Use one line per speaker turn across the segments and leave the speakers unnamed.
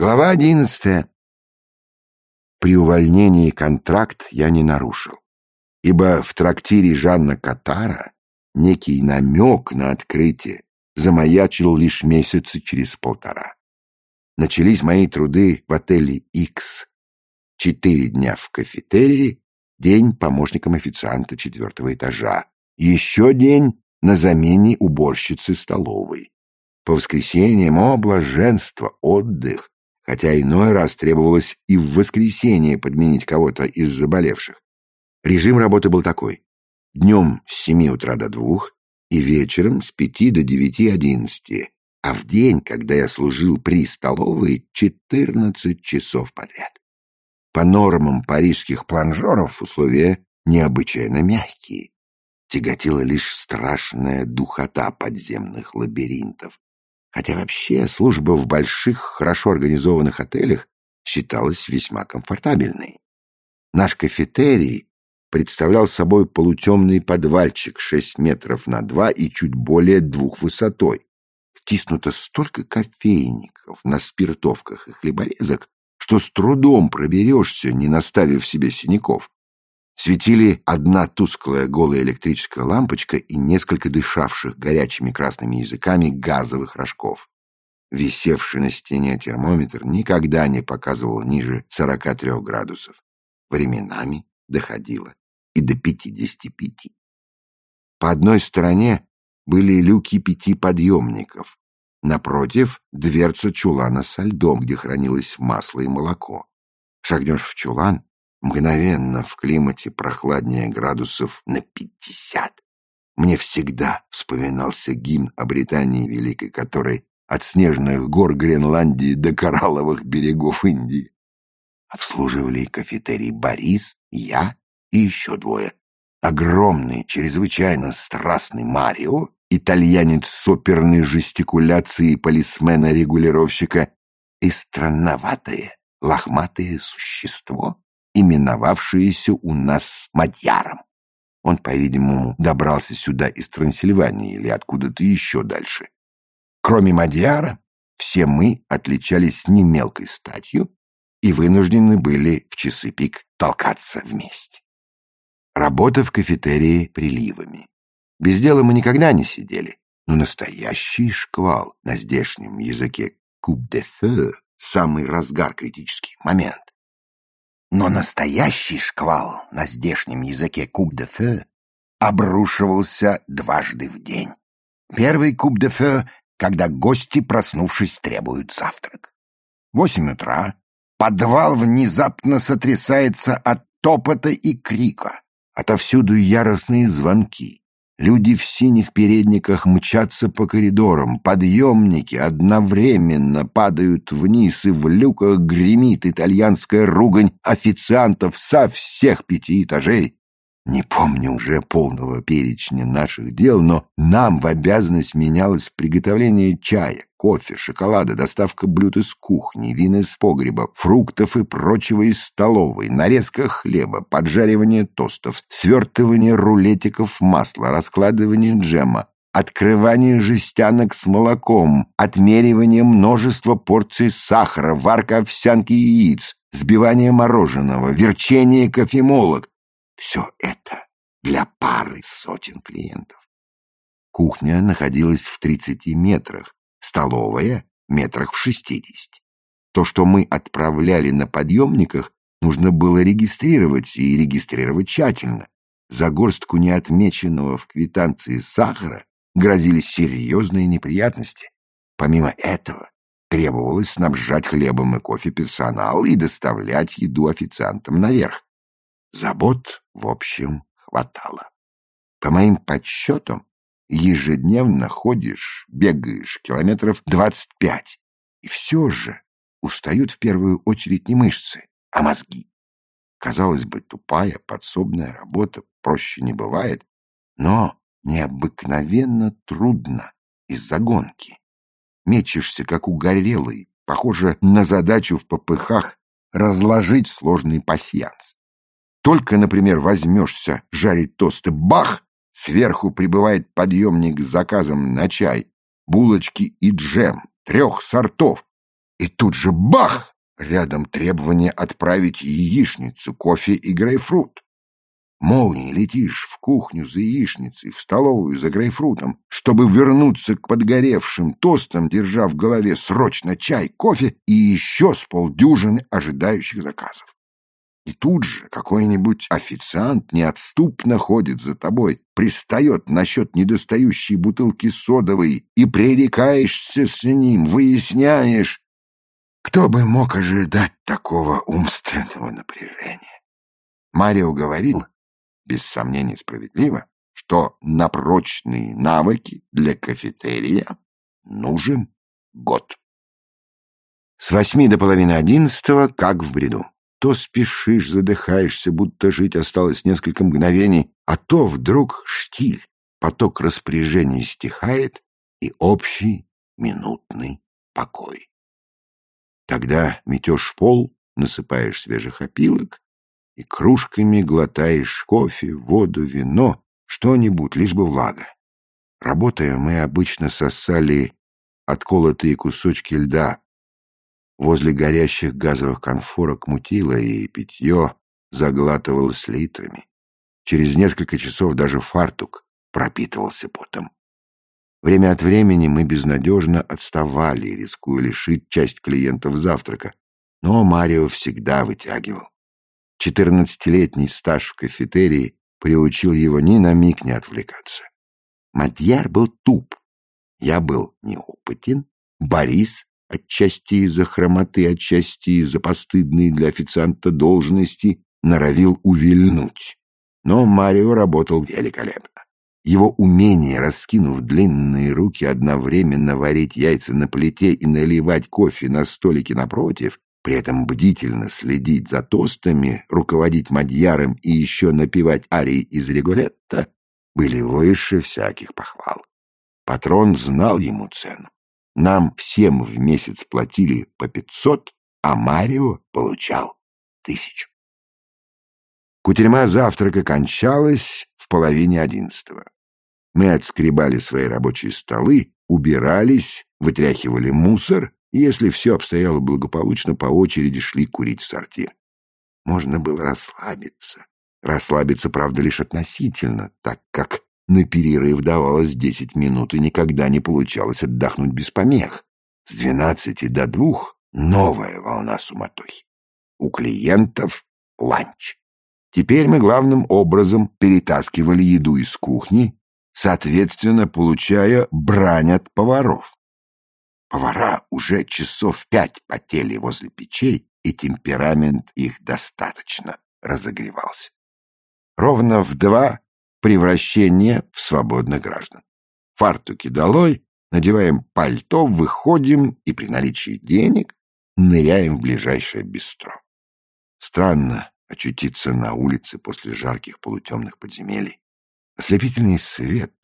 Глава одиннадцатая. При увольнении контракт я не нарушил, ибо в трактире Жанна Катара некий намек на открытие замаячил лишь месяца через полтора. Начались мои труды в отеле «Икс». Четыре дня в кафетерии, день помощником официанта четвертого этажа, еще день на замене уборщицы столовой. По воскресеньям, о, блаженство, отдых, хотя иной раз требовалось и в воскресенье подменить кого-то из заболевших. Режим работы был такой. Днем с семи утра до двух и вечером с пяти до девяти одиннадцати, а в день, когда я служил при столовой, четырнадцать часов подряд. По нормам парижских планжеров условия необычайно мягкие. Тяготила лишь страшная духота подземных лабиринтов, хотя вообще служба в больших, хорошо организованных отелях считалась весьма комфортабельной. Наш кафетерий представлял собой полутемный подвальчик 6 метров на 2 и чуть более двух высотой. Втиснуто столько кофейников на спиртовках и хлеборезок, что с трудом проберешься, не наставив себе синяков. Светили одна тусклая голая электрическая лампочка и несколько дышавших горячими красными языками газовых рожков. Висевший на стене термометр никогда не показывал ниже 43 градусов. Временами доходило и до 55. По одной стороне были люки пяти подъемников. Напротив — дверца чулана со льдом, где хранилось масло и молоко. Шагнешь в чулан, Мгновенно в климате прохладнее градусов на пятьдесят. Мне всегда вспоминался гимн о Британии Великой, который от снежных гор Гренландии до коралловых берегов Индии. Обслуживали кафетерий Борис, я и еще двое. Огромный, чрезвычайно страстный Марио, итальянец с оперной жестикуляцией полисмена-регулировщика и странноватое, лохматое существо, именовавшееся у нас Мадьяром. Он, по-видимому, добрался сюда из Трансильвании или откуда-то еще дальше. Кроме Мадьяра, все мы отличались не мелкой статью и вынуждены были в часы пик толкаться вместе. Работа в кафетерии приливами. Без дела мы никогда не сидели, но настоящий шквал на здешнем языке куб де фeu — самый разгар критический момент. Но настоящий шквал на здешнем языке куб де фе обрушивался дважды в день. Первый куб де фе, когда гости, проснувшись, требуют завтрак. Восемь утра. Подвал внезапно сотрясается от топота и крика. Отовсюду яростные звонки. Люди в синих передниках мчатся по коридорам, подъемники одновременно падают вниз, и в люках гремит итальянская ругань официантов со всех пяти этажей. Не помню уже полного перечня наших дел, но нам в обязанность менялось приготовление чая, кофе, шоколада, доставка блюд из кухни, вин из погреба, фруктов и прочего из столовой, нарезка хлеба, поджаривание тостов, свертывание рулетиков масла, раскладывание джема, открывание жестянок с молоком, отмеривание множества порций сахара, варка овсянки и яиц, сбивание мороженого, верчение кофемолок, все это для пары сотен клиентов. Кухня находилась в 30 метрах, столовая — метрах в 60. То, что мы отправляли на подъемниках, нужно было регистрировать и регистрировать тщательно. За горстку неотмеченного в квитанции сахара грозили серьезные неприятности. Помимо этого, требовалось снабжать хлебом и кофе персонал и доставлять еду официантам наверх. Забот, в общем, хватало. По моим подсчетам, ежедневно ходишь, бегаешь километров двадцать пять, и все же устают в первую очередь не мышцы, а мозги. Казалось бы, тупая подсобная работа проще не бывает, но необыкновенно трудно из-за гонки. Мечешься, как угорелый, похоже на задачу в попыхах разложить сложный пасьянс. Только, например, возьмешься жарить тосты, бах! Сверху прибывает подъемник с заказом на чай, булочки и джем трех сортов. И тут же бах! Рядом требование отправить яичницу, кофе и грейпфрут. Молнией летишь в кухню за яичницей, в столовую за грейпфрутом, чтобы вернуться к подгоревшим тостам, держа в голове срочно чай, кофе и еще с полдюжины ожидающих заказов. И тут же какой-нибудь официант неотступно ходит за тобой, пристает насчет недостающей бутылки содовой и пререкаешься с ним, выясняешь, кто бы мог ожидать такого умственного напряжения. Марио говорил, без сомнения справедливо, что на прочные навыки для кафетерия нужен год. С восьми до половины одиннадцатого, как в бреду. То спешишь, задыхаешься, будто жить осталось несколько мгновений, а то вдруг штиль, поток распоряжений стихает и общий минутный покой. Тогда метешь пол, насыпаешь свежих опилок и кружками глотаешь кофе, воду, вино, что-нибудь, лишь бы влага. Работая, мы обычно сосали отколотые кусочки льда, Возле горящих газовых конфорок мутило, и питье заглатывалось литрами. Через несколько часов даже фартук пропитывался потом. Время от времени мы безнадежно отставали, рискуя лишить часть клиентов завтрака, но Марио всегда вытягивал. Четырнадцатилетний стаж в кафетерии приучил его ни на миг не отвлекаться. Мадьяр был туп, я был неопытен, Борис отчасти из-за хромоты, отчасти из-за постыдной для официанта должности, норовил увильнуть. Но Марио работал великолепно. Его умение, раскинув длинные руки, одновременно варить яйца на плите и наливать кофе на столике напротив, при этом бдительно следить за тостами, руководить мадьяром и еще напевать арии из Регулетта, были выше всяких похвал. Патрон знал ему цену. Нам всем в месяц платили по пятьсот, а Марио получал тысячу. Кутерьма завтрака кончалась в половине одиннадцатого. Мы отскребали свои рабочие столы, убирались, вытряхивали мусор, и, если все обстояло благополучно, по очереди шли курить в сортир. Можно было расслабиться. Расслабиться, правда, лишь относительно, так как на перерыв давалось десять минут, и никогда не получалось отдохнуть без помех. С двенадцати до двух новая волна суматохи. У клиентов ланч. Теперь мы главным образом перетаскивали еду из кухни, соответственно, получая брань от поваров. Повара уже часов пять потели возле печей, и темперамент их достаточно разогревался. Ровно в два превращение в свободных граждан. Фартуки долой, надеваем пальто, выходим и при наличии денег ныряем в ближайшее бистро. Странно очутиться на улице после жарких полутемных подземелий. Ослепительный свет,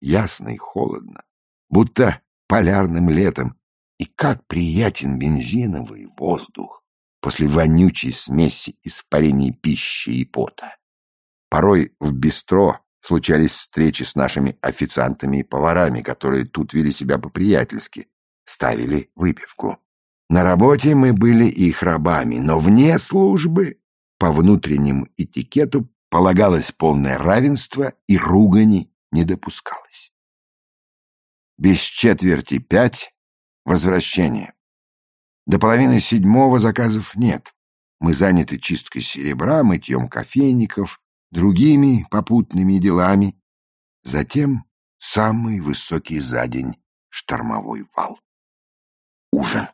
ясно и холодно, будто полярным летом, и как приятен бензиновый воздух после вонючей смеси испарений пищи и пота. Порой в бистро случались встречи с нашими официантами и поварами, которые тут вели себя по-приятельски, ставили выпивку. На работе мы были их рабами, но вне службы по внутреннему этикету полагалось полное равенство и ругани не допускалось. Без четверти пять — возвращение. До половины седьмого заказов нет. Мы заняты чисткой серебра, мытьем кофейников, другими попутными делами. Затем самый высокий за день штормовой вал. Ужин.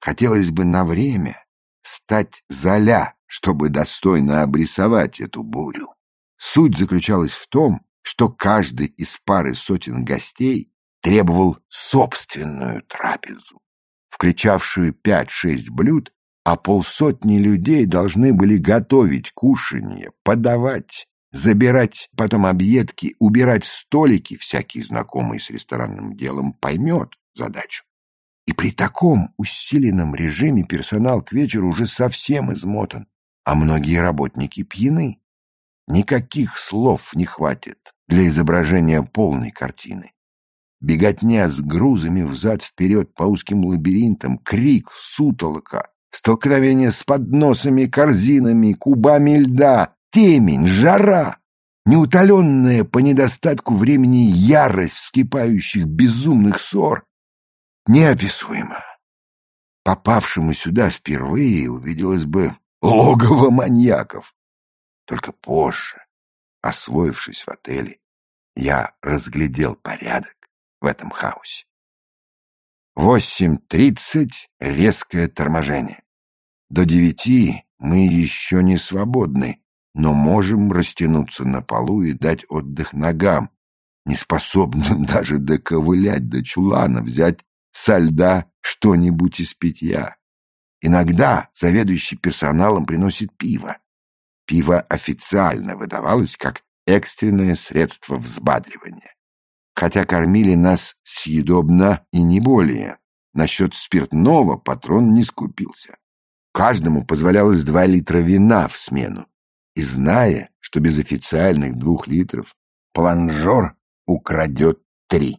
Хотелось бы на время стать золя, чтобы достойно обрисовать эту бурю. Суть заключалась в том, что каждый из пары сотен гостей требовал собственную трапезу, включавшую пять-шесть блюд а полсотни людей должны были готовить кушанье, подавать, забирать потом объедки, убирать столики, всякий знакомый с ресторанным делом поймет задачу. И при таком усиленном режиме персонал к вечеру уже совсем измотан, а многие работники пьяны. Никаких слов не хватит для изображения полной картины. беготня с грузами взад-вперед по узким лабиринтам, крик, сутолока, столкновение с подносами, корзинами, кубами льда, темень, жара, неутоленная по недостатку времени ярость вскипающих безумных ссор, неописуема. Попавшему сюда впервые увиделось бы логово маньяков. Только позже, освоившись в отеле, я разглядел порядок в этом хаосе. Восемь тридцать — резкое торможение. До девяти мы еще не свободны, но можем растянуться на полу и дать отдых ногам, неспособным даже доковылять до чулана, взять со льда что-нибудь из питья. Иногда заведующий персоналом приносит пиво. Пиво официально выдавалось как экстренное средство взбадривания. Хотя кормили нас съедобно и не более. Насчет спиртного патрон не скупился. Каждому позволялось два литра вина в смену. И зная, что без официальных двух литров планжор украдет три.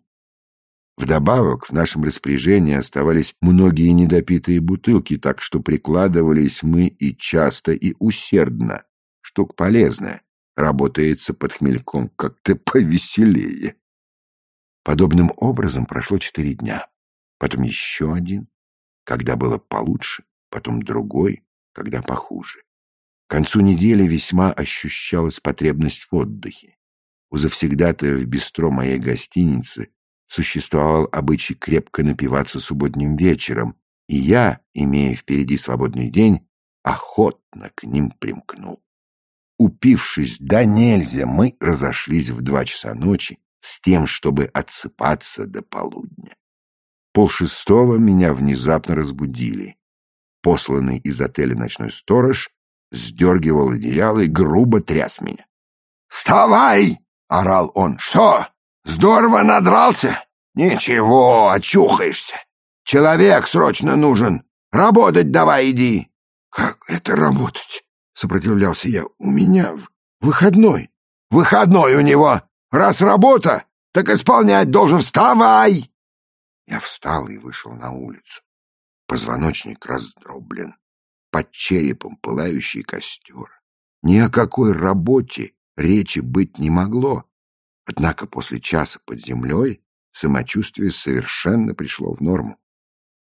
Вдобавок, в нашем распоряжении оставались многие недопитые бутылки, так что прикладывались мы и часто, и усердно. Штука полезная, работается под хмельком как-то повеселее. Подобным образом прошло четыре дня, потом еще один, когда было получше, потом другой, когда похуже. К концу недели весьма ощущалась потребность в отдыхе. У завсегдатая в бистро моей гостиницы существовал обычай крепко напиваться субботним вечером, и я, имея впереди свободный день, охотно к ним примкнул. Упившись до нельзя, мы разошлись в два часа ночи с тем, чтобы отсыпаться до полудня. Полшестого меня внезапно разбудили. Посланный из отеля ночной сторож сдергивал одеяло и грубо тряс меня. «Вставай!» — орал он. «Что, здорово надрался? Ничего, очухаешься. Человек срочно нужен. Работать давай иди». «Как это работать?» — сопротивлялся я. «У меня выходной». «Выходной у него! Раз работа, так исполнять должен. Вставай!» Я встал и вышел на улицу. Позвоночник раздроблен, под черепом пылающий костер. Ни о какой работе речи быть не могло. Однако после часа под землей самочувствие совершенно пришло в норму.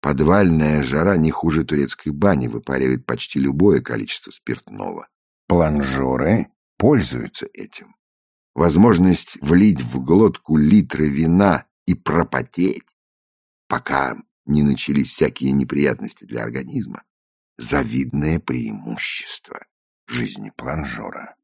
Подвальная жара не хуже турецкой бани выпаривает почти любое количество спиртного. Планжоры пользуются этим. Возможность влить в глотку литры вина и пропотеть, пока не начались всякие неприятности для организма, завидное преимущество жизни планжора.